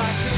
black